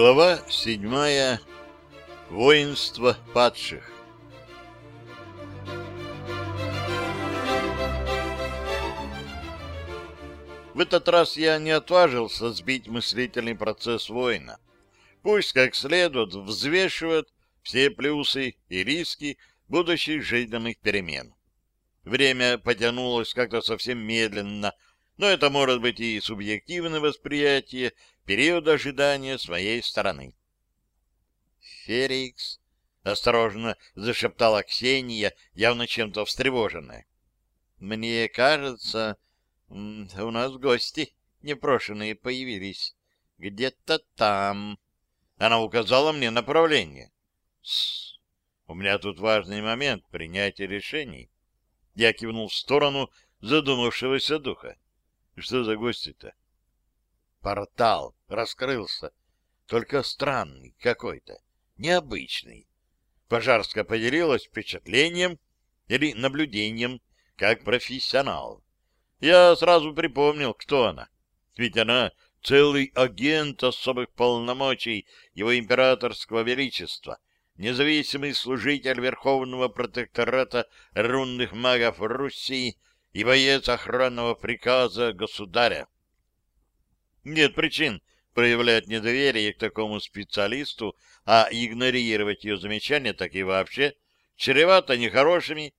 Глава седьмая. Воинство падших. В этот раз я не отважился сбить мыслительный процесс воина. Пусть как следует взвешивает все плюсы и риски будущих жизненных перемен. Время потянулось как-то совсем медленно, но это может быть и субъективное восприятие периода ожидания своей стороны. «Ферикс», — осторожно зашептала Ксения, явно чем-то встревоженная. «Мне кажется, у нас гости непрошенные появились. Где-то там». Она указала мне направление. «С, у меня тут важный момент принятия решений». Я кивнул в сторону задумавшегося духа. Что за гости-то? Портал раскрылся, только странный какой-то, необычный. Пожарская поделилась впечатлением или наблюдением, как профессионал. Я сразу припомнил, кто она. Ведь она целый агент особых полномочий его императорского величества, независимый служитель Верховного протектората рунных магов Руси и боец охранного приказа государя. Нет причин проявлять недоверие к такому специалисту, а игнорировать ее замечания так и вообще чревато нехорошими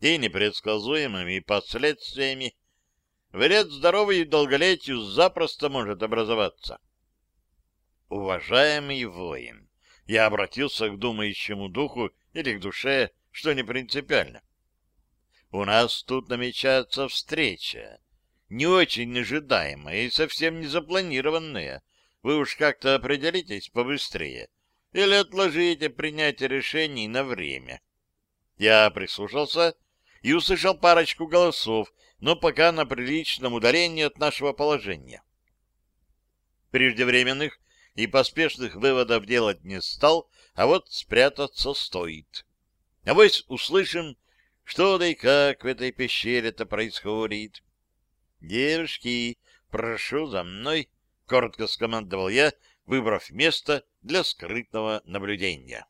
и непредсказуемыми последствиями. Вред здоровью и долголетию запросто может образоваться. Уважаемый воин, я обратился к думающему духу или к душе, что не принципиально. У нас тут намечается встреча. Не очень ожидаемая и совсем не запланированная. Вы уж как-то определитесь побыстрее. Или отложите принятие решений на время. Я прислушался и услышал парочку голосов, но пока на приличном удалении от нашего положения. Преждевременных и поспешных выводов делать не стал, а вот спрятаться стоит. А вось услышим что да и как в этой пещере-то происходит. «Девушки, прошу за мной», — коротко скомандовал я, выбрав место для скрытного наблюдения.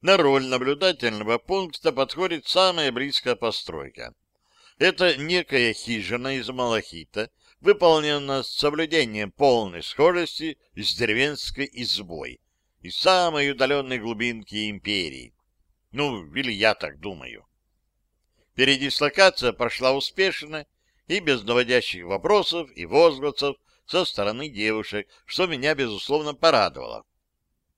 На роль наблюдательного пункта подходит самая близкая постройка. Это некая хижина из малахита, выполнена с соблюдением полной схожести с деревенской избой из самой удаленной глубинки империи. Ну, или я так думаю. Передислокация прошла успешно и без наводящих вопросов и возгласов со стороны девушек, что меня, безусловно, порадовало.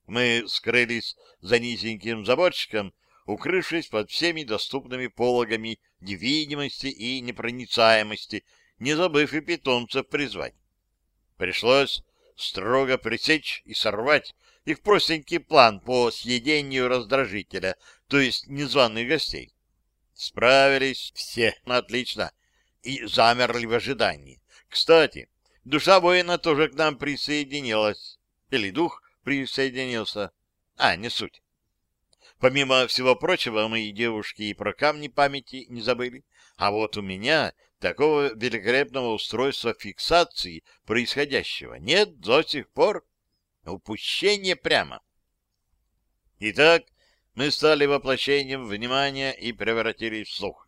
Мы скрылись за низеньким заборчиком, укрывшись под всеми доступными пологами невидимости и непроницаемости, не забыв и питомцев призвать. Пришлось строго пресечь и сорвать их простенький план по съедению раздражителя, то есть незваных гостей. Справились все отлично и замерли в ожидании. Кстати, душа воина тоже к нам присоединилась. Или дух присоединился. А, не суть. Помимо всего прочего, мои девушки и про камни памяти не забыли. А вот у меня такого великолепного устройства фиксации происходящего нет до сих пор. Упущение прямо. Итак, мы стали воплощением внимания и превратились в слух.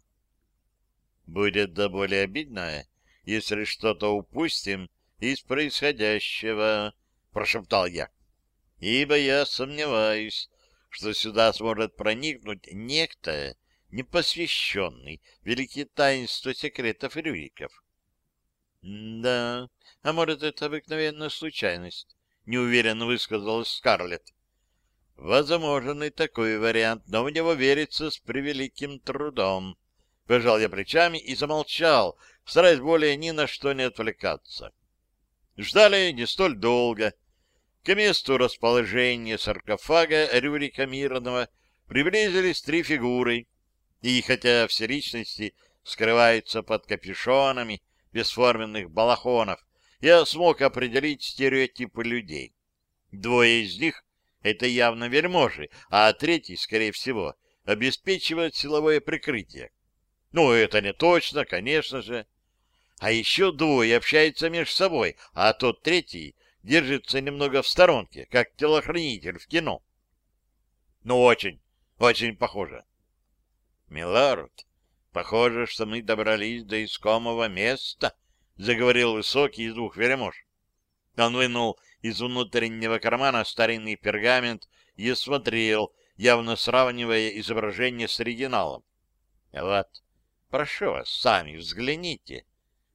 Будет до более обидное, если что-то упустим из происходящего, — прошептал я, — ибо я сомневаюсь, что сюда сможет проникнуть некто, непосвященный великие таинства секретов Рюриков. — Да, а может, это обыкновенная случайность, — неуверенно высказалась Скарлетт. — Возможен и такой вариант, но в него верится с превеликим трудом. Пожал я плечами и замолчал, стараясь более ни на что не отвлекаться. Ждали не столь долго. К месту расположения саркофага Рюрика Мирного приблизились три фигуры, и хотя все личности скрываются под капюшонами бесформенных балахонов, я смог определить стереотипы людей. Двое из них — это явно вельможи, а третий, скорее всего, обеспечивает силовое прикрытие. Ну, это не точно, конечно же. А еще двое общаются между собой, а тот третий держится немного в сторонке, как телохранитель в кино. Ну, очень, очень похоже. Милорд, похоже, что мы добрались до искомого места, — заговорил высокий из двух веремож. Он вынул из внутреннего кармана старинный пергамент и осмотрел, явно сравнивая изображение с оригиналом. — Вот, прошу вас, сами взгляните.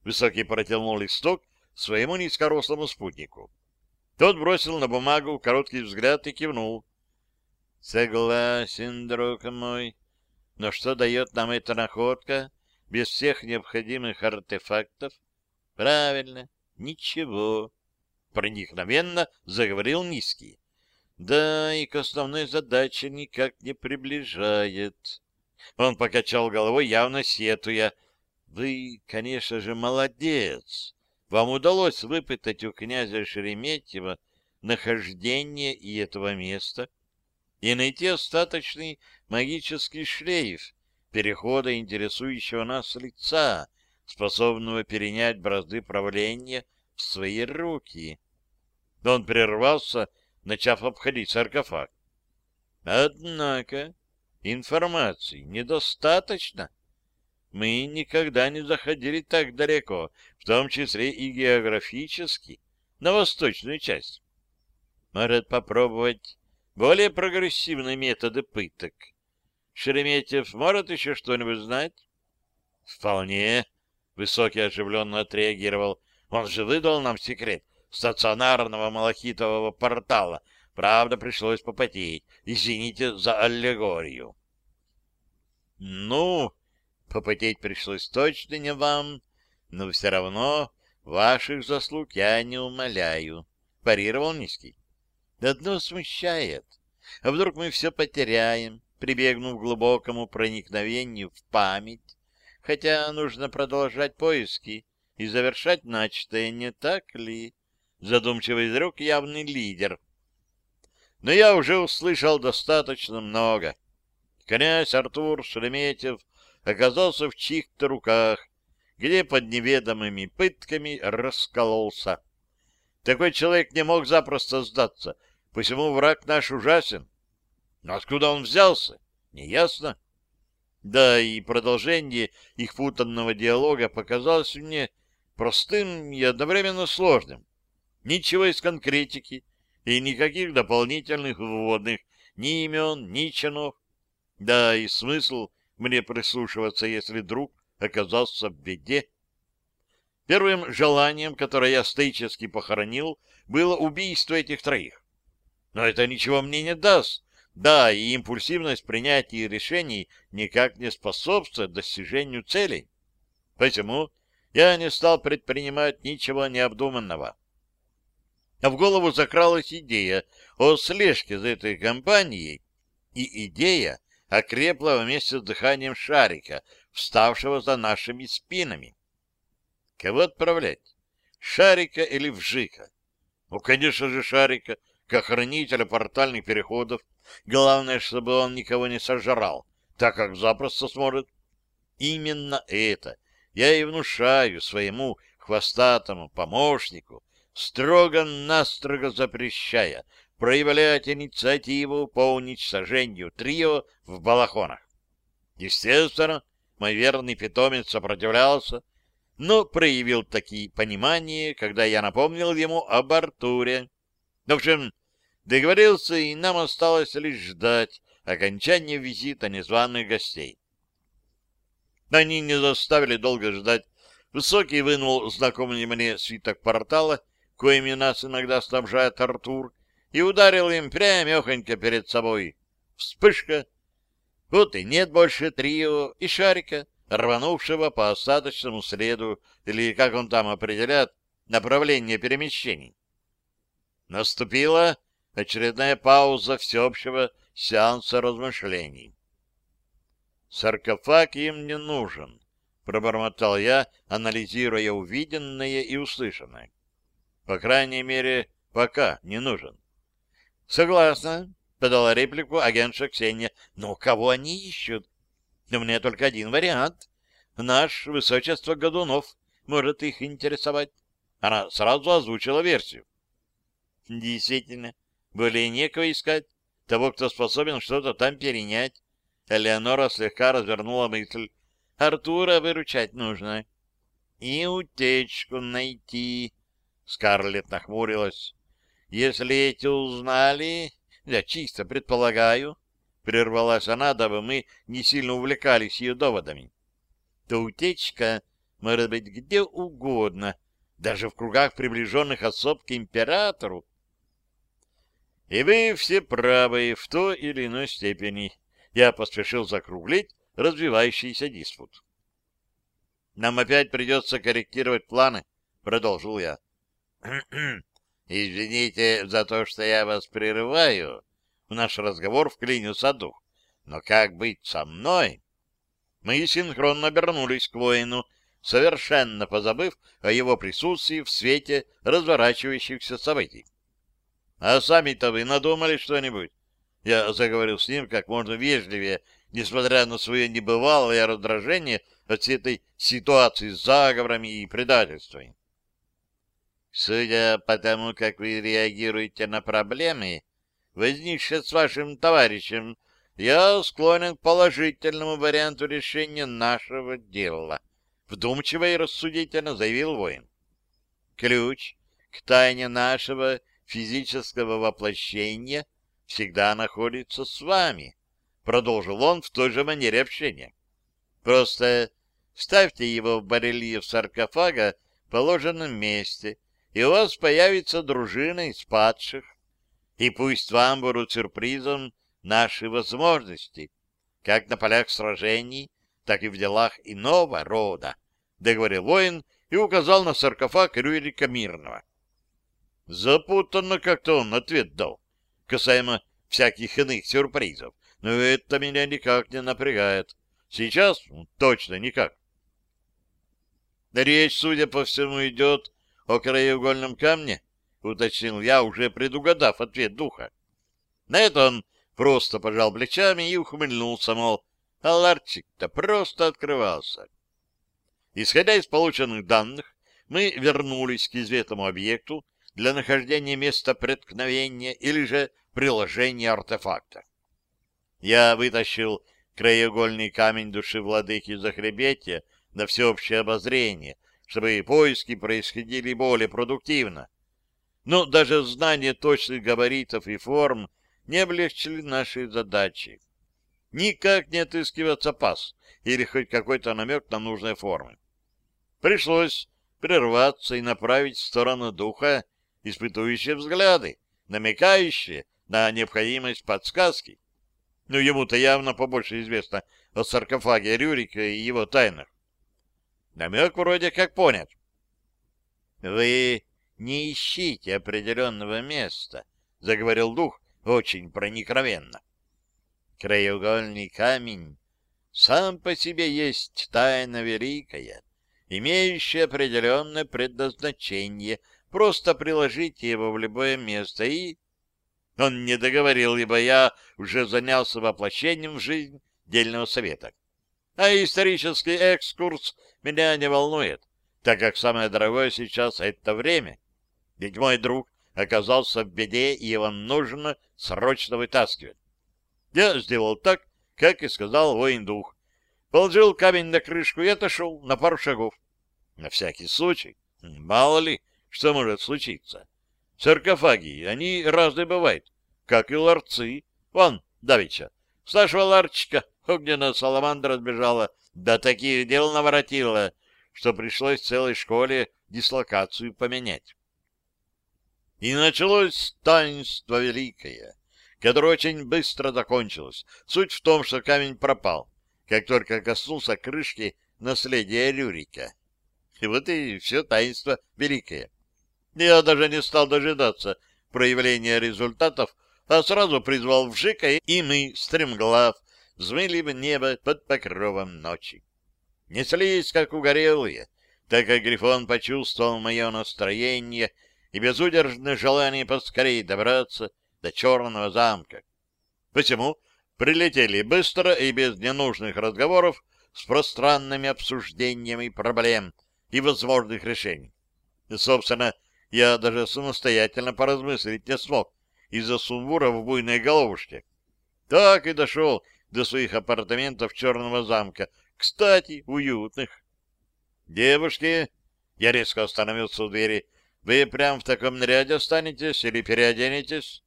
Высокий протянул листок своему низкорослому спутнику. Тот бросил на бумагу короткий взгляд и кивнул. — Согласен, друг мой. Но что дает нам эта находка без всех необходимых артефактов? Правильно, ничего. Проникновенно заговорил Низкий. Да, и к основной задаче никак не приближает. Он покачал головой, явно сетуя. Вы, конечно же, молодец. Вам удалось выпытать у князя Шереметьева нахождение и этого места и найти остаточный магический шлейф перехода интересующего нас лица, способного перенять бразды правления в свои руки. Он прервался, начав обходить саркофаг. Однако информации недостаточно. Мы никогда не заходили так далеко, в том числе и географически, на восточную часть. Может попробовать более прогрессивные методы пыток. Шереметьев может еще что-нибудь знать? Вполне. Высокий оживленно отреагировал. Он же выдал нам секрет стационарного малахитового портала. Правда, пришлось попотеть. Извините за аллегорию. Ну, Попотеть пришлось точно не вам, но все равно ваших заслуг я не умоляю, — парировал Низкий. Одно смущает. А вдруг мы все потеряем, прибегнув к глубокому проникновению в память, хотя нужно продолжать поиски и завершать начатое, не так ли? Задумчиво изрек явный лидер. Но я уже услышал достаточно много. Князь Артур Шереметьев оказался в чьих-то руках, где под неведомыми пытками раскололся. Такой человек не мог запросто сдаться, посему враг наш ужасен. Но откуда он взялся, неясно. Да, и продолжение их путанного диалога показалось мне простым и одновременно сложным. Ничего из конкретики и никаких дополнительных вводных, ни имен, ни чинов. Да, и смысл мне прислушиваться, если друг оказался в беде. Первым желанием, которое я стоически похоронил, было убийство этих троих. Но это ничего мне не даст. Да, и импульсивность принятия решений никак не способствует достижению целей. Почему я не стал предпринимать ничего необдуманного. А в голову закралась идея о слежке за этой компанией, и идея окрепла вместе с дыханием шарика, вставшего за нашими спинами. Кого отправлять? Шарика или Вжика? Ну, конечно же, Шарика, как хранителя портальных переходов. Главное, чтобы он никого не сожрал, так как запросто сможет. Именно это я и внушаю своему хвостатому помощнику, строго-настрого запрещая проявлять инициативу по уничтожению трио в балахонах. Естественно, мой верный питомец сопротивлялся, но проявил такие понимания, когда я напомнил ему об Артуре. В общем, договорился, и нам осталось лишь ждать окончания визита незваных гостей. Они не заставили долго ждать. Высокий вынул знакомый мне свиток портала, коими нас иногда снабжает Артур, и ударил им прямехонько перед собой. Вспышка! Вот и нет больше трио и шарика, рванувшего по остаточному следу, или, как он там определяет, направление перемещений. Наступила очередная пауза всеобщего сеанса размышлений. «Саркофаг им не нужен», — пробормотал я, анализируя увиденное и услышанное. «По крайней мере, пока не нужен. Согласна, подала реплику агентша Ксения. Но кого они ищут? У меня только один вариант. Наш высочество Годунов может их интересовать. Она сразу озвучила версию. Действительно, более некого искать, того, кто способен что-то там перенять. Элеонора слегка развернула мысль. Артура выручать нужно. И утечку найти. Скарлетт нахмурилась. Если эти узнали... Я чисто предполагаю, — прервалась она, дабы мы не сильно увлекались ее доводами, — то утечка может быть где угодно, даже в кругах приближенных особ к императору. И вы все правы в той или иной степени. Я поспешил закруглить развивающийся диспут. Нам опять придется корректировать планы, продолжил я. Извините за то, что я вас прерываю. В наш разговор вклинился дух. Но как быть со мной? Мы синхронно обернулись к воину, совершенно позабыв о его присутствии в свете разворачивающихся событий. — А сами-то вы надумали что-нибудь? Я заговорил с ним как можно вежливее, несмотря на свое небывалое раздражение от этой ситуации с заговорами и предательствами. Судя по тому, как вы реагируете на проблемы, возникшие с вашим товарищем, я склонен к положительному варианту решения нашего дела, вдумчиво и рассудительно заявил воин. Ключ к тайне нашего физического воплощения всегда находится с вами, продолжил он в той же манере общения. Просто ставьте его в барельеф саркофага в положенном месте, и у вас появится дружина из падших. И пусть вам будут сюрпризом наши возможности, как на полях сражений, так и в делах иного рода, — договорил воин и указал на саркофаг Рюрика Мирного. Запутанно как-то он ответ дал, касаемо всяких иных сюрпризов, но это меня никак не напрягает. Сейчас точно никак. Речь, судя по всему, идет о краеугольном камне, уточнил я, уже предугадав ответ духа. На это он просто пожал плечами и ухмыльнулся, мол, а ларчик-то просто открывался. Исходя из полученных данных, мы вернулись к известному объекту для нахождения места преткновения или же приложения артефакта. Я вытащил краеугольный камень души владыки Захребетия на всеобщее обозрение, чтобы поиски происходили более продуктивно. Но даже знание точных габаритов и форм не облегчили нашей задачи. Никак не отыскиваться пас или хоть какой-то намек на нужные формы. Пришлось прерваться и направить в сторону духа испытующие взгляды, намекающие на необходимость подсказки. Но ему-то явно побольше известно о саркофаге Рюрика и его тайнах. Намек вроде как понят. «Вы не ищите определенного места», — заговорил дух очень проникновенно. «Краеугольный камень сам по себе есть тайна великая, имеющая определенное предназначение. Просто приложите его в любое место и...» Он не договорил, ибо я уже занялся воплощением в жизнь дельного совета. А исторический экскурс меня не волнует, так как самое дорогое сейчас — это время. Ведь мой друг оказался в беде, и его нужно срочно вытаскивать. Я сделал так, как и сказал воин-дух. Положил камень на крышку и отошел на пару шагов. На всякий случай, мало ли, что может случиться. Саркофаги, они разные бывают, как и ларцы. Вон, давеча, с нашего ларчика огненная саламандра сбежала, да таких дел наворотила, что пришлось целой школе дислокацию поменять. И началось таинство великое, которое очень быстро закончилось. Суть в том, что камень пропал, как только коснулся крышки наследия Рюрика. И вот и все таинство великое. Я даже не стал дожидаться проявления результатов, а сразу призвал Вжика, и мы, стремглав, взмыли в небо под покровом ночи. Неслись, как угорелые, так как Грифон почувствовал мое настроение и безудержное желание поскорее добраться до Черного замка. Почему прилетели быстро и без ненужных разговоров с пространными обсуждениями проблем и возможных решений. И, собственно, я даже самостоятельно поразмыслить не смог из-за сумбура в буйной головушке. Так и дошел до своих апартаментов Черного замка, кстати, уютных. «Девушки!» — я резко остановился у двери. «Вы прям в таком наряде останетесь или переоденетесь?»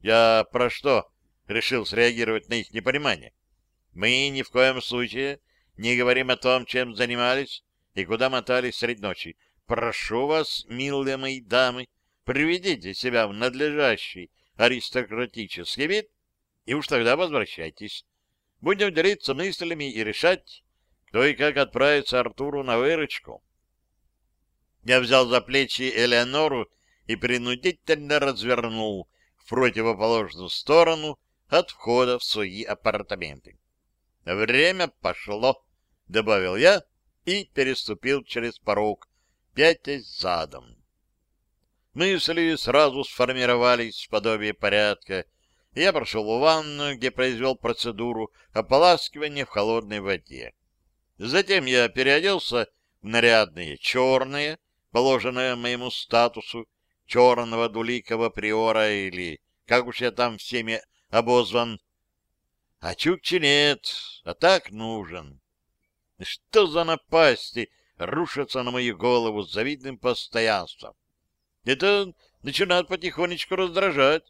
«Я про что?» — решил среагировать на их непонимание. «Мы ни в коем случае не говорим о том, чем занимались и куда мотались средь ночи. Прошу вас, милые мои дамы, приведите себя в надлежащий аристократический вид, и уж тогда возвращайтесь. Будем делиться мыслями и решать, кто и как отправится Артуру на выручку. Я взял за плечи Элеонору и принудительно развернул в противоположную сторону от входа в свои апартаменты. «Время пошло», — добавил я и переступил через порог, пятясь задом. Мысли сразу сформировались в подобие порядка, я прошел в ванную, где произвел процедуру ополаскивания в холодной воде. Затем я переоделся в нарядное черное, положенное моему статусу, черного двуликого приора или, как уж я там всеми обозван. А Чукчи нет, а так нужен. Что за напасти рушатся на мою голову с завидным постоянством? Это начинает потихонечку раздражать.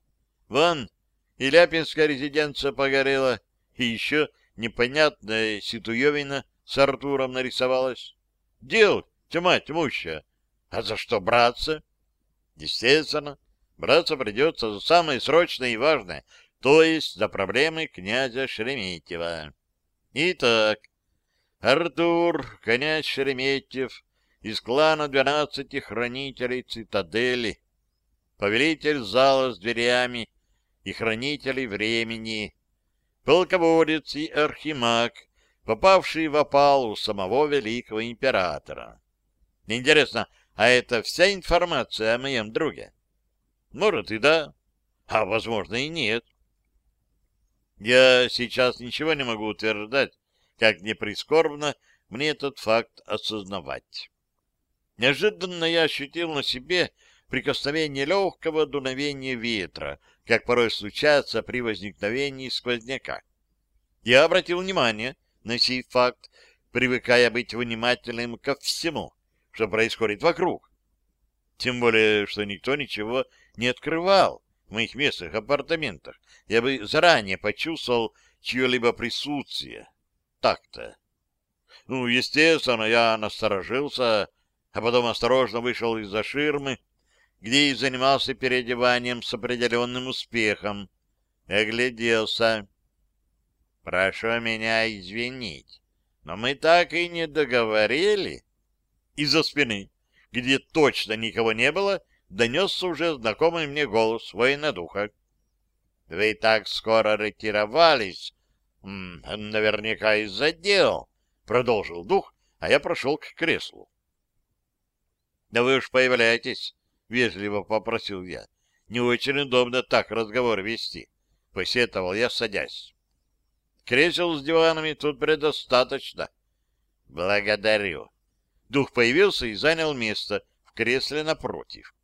Вон, и Ляпинская резиденция погорела, и еще непонятная ситуевина с Артуром нарисовалась. Дел тьма тьмущая. А за что браться? Естественно, браться придется за самое срочное и важное, то есть за проблемы князя Шереметьева. Итак, Артур, князь Шереметьев, из клана двенадцати хранителей цитадели, повелитель зала с дверями и хранителей времени, полководец и архимаг, попавший в опалу самого великого императора. Интересно, а это вся информация о моем друге? Может и да, а возможно и нет. Я сейчас ничего не могу утверждать, как не прискорбно мне этот факт осознавать. Неожиданно я ощутил на себе прикосновение легкого дуновения ветра, как порой случается при возникновении сквозняка. Я обратил внимание на сей факт, привыкая быть внимательным ко всему, что происходит вокруг. Тем более, что никто ничего не открывал в моих местных апартаментах. Я бы заранее почувствовал чье-либо присутствие. Так-то. Ну, естественно, я насторожился, а потом осторожно вышел из-за ширмы, где и занимался переодеванием с определенным успехом. Огляделся. Прошу меня извинить, но мы так и не договорили. Из-за спины, где точно никого не было, донесся уже знакомый мне голос воина духа. Вы так скоро ретировались, наверняка из-за дел, продолжил дух, а я прошел к креслу. Да вы уж появляетесь, вежливо попросил я. Не очень удобно так разговор вести, посетовал я, садясь. Кресел с диванами тут предостаточно. Благодарю. Дух появился и занял место в кресле напротив.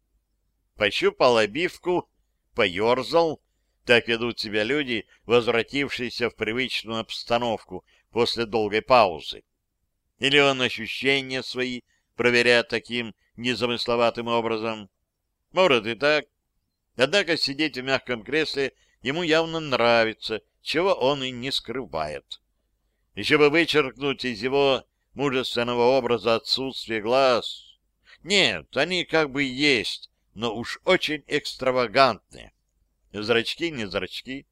Пощупал обивку, поерзал. Так ведут себя люди, возвратившиеся в привычную обстановку после долгой паузы. Или он ощущения свои проверяет таким незамысловатым образом. Может и так. Однако сидеть в мягком кресле ему явно нравится, чего он и не скрывает. Еще бы вычеркнуть из его мужественного образа отсутствие глаз. Нет, они как бы есть, но уж очень экстравагантные. Зрачки не зрачки,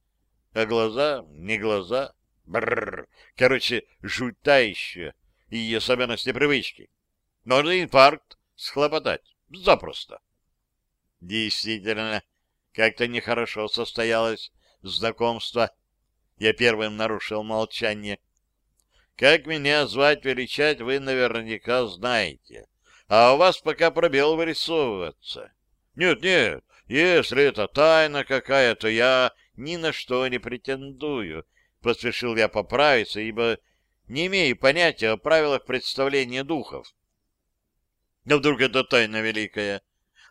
а глаза не глаза. Бррр. Короче, жутающие и особенности привычки. Можно инфаркт схлопотать. Запросто. Действительно, как-то нехорошо состоялось знакомство. Я первым нарушил молчание. Как меня звать, величать, вы наверняка знаете. А у вас пока пробел вырисовываться. Нет, нет, если это тайна какая, то я ни на что не претендую. Поспешил я поправиться, ибо не имею понятия о правилах представления духов. Но вдруг это тайна великая?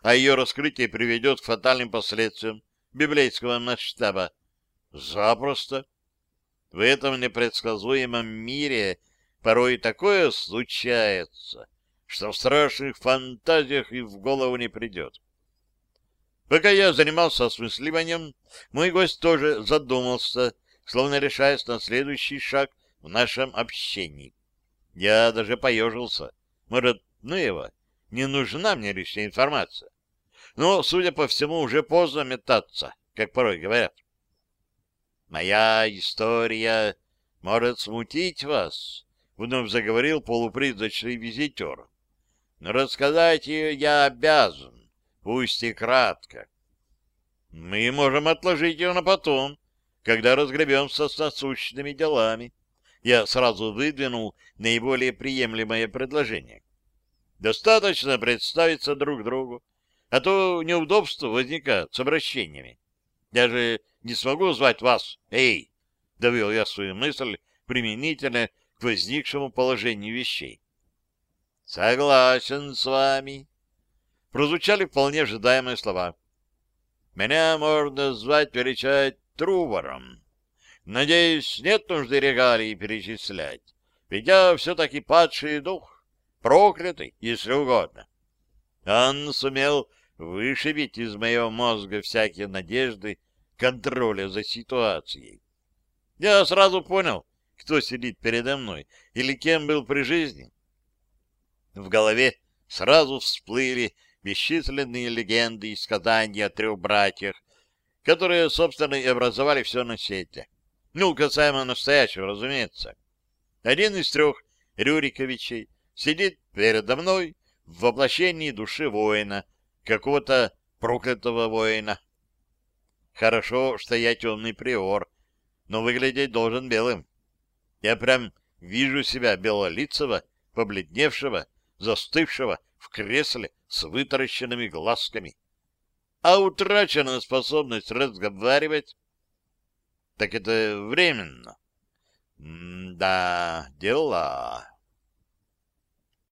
А ее раскрытие приведет к фатальным последствиям библейского масштаба? Запросто. В этом непредсказуемом мире порой такое случается, что в страшных фантазиях и в голову не придет. Пока я занимался осмысливанием, мой гость тоже задумался, словно решаясь на следующий шаг в нашем общении. Я даже поежился. Может, ну его, не нужна мне лишняя информация. Но, судя по всему, уже поздно метаться, как порой говорят. «Моя история может смутить вас», — вновь заговорил полупризрачный визитер. «Но рассказать ее я обязан, пусть и кратко. Мы можем отложить ее на потом, когда разгребемся с насущными делами». Я сразу выдвинул наиболее приемлемое предложение. Достаточно представиться друг другу, а то неудобства возникают с обращениями. Я же не смогу звать вас «Эй!» — довел я свою мысль применительно к возникшему положению вещей. «Согласен с вами», — прозвучали вполне ожидаемые слова. «Меня можно звать, величать Трувором. Надеюсь, нет нужды регалии перечислять, ведь я все-таки падший дух, проклятый, если угодно. Он сумел вышибить из моего мозга всякие надежды контроля за ситуацией. Я сразу понял, кто сидит передо мной или кем был при жизни. В голове сразу всплыли бесчисленные легенды и сказания о трех братьях, которые, собственно, и образовали все на свете. Ну, касаемо настоящего, разумеется. Один из трех Рюриковичей сидит передо мной в воплощении души воина, какого-то проклятого воина. Хорошо, что я темный приор, но выглядеть должен белым. Я прям вижу себя белолицего, побледневшего, застывшего в кресле с вытаращенными глазками. А утраченная способность разговаривать... Так это временно. М да, дела.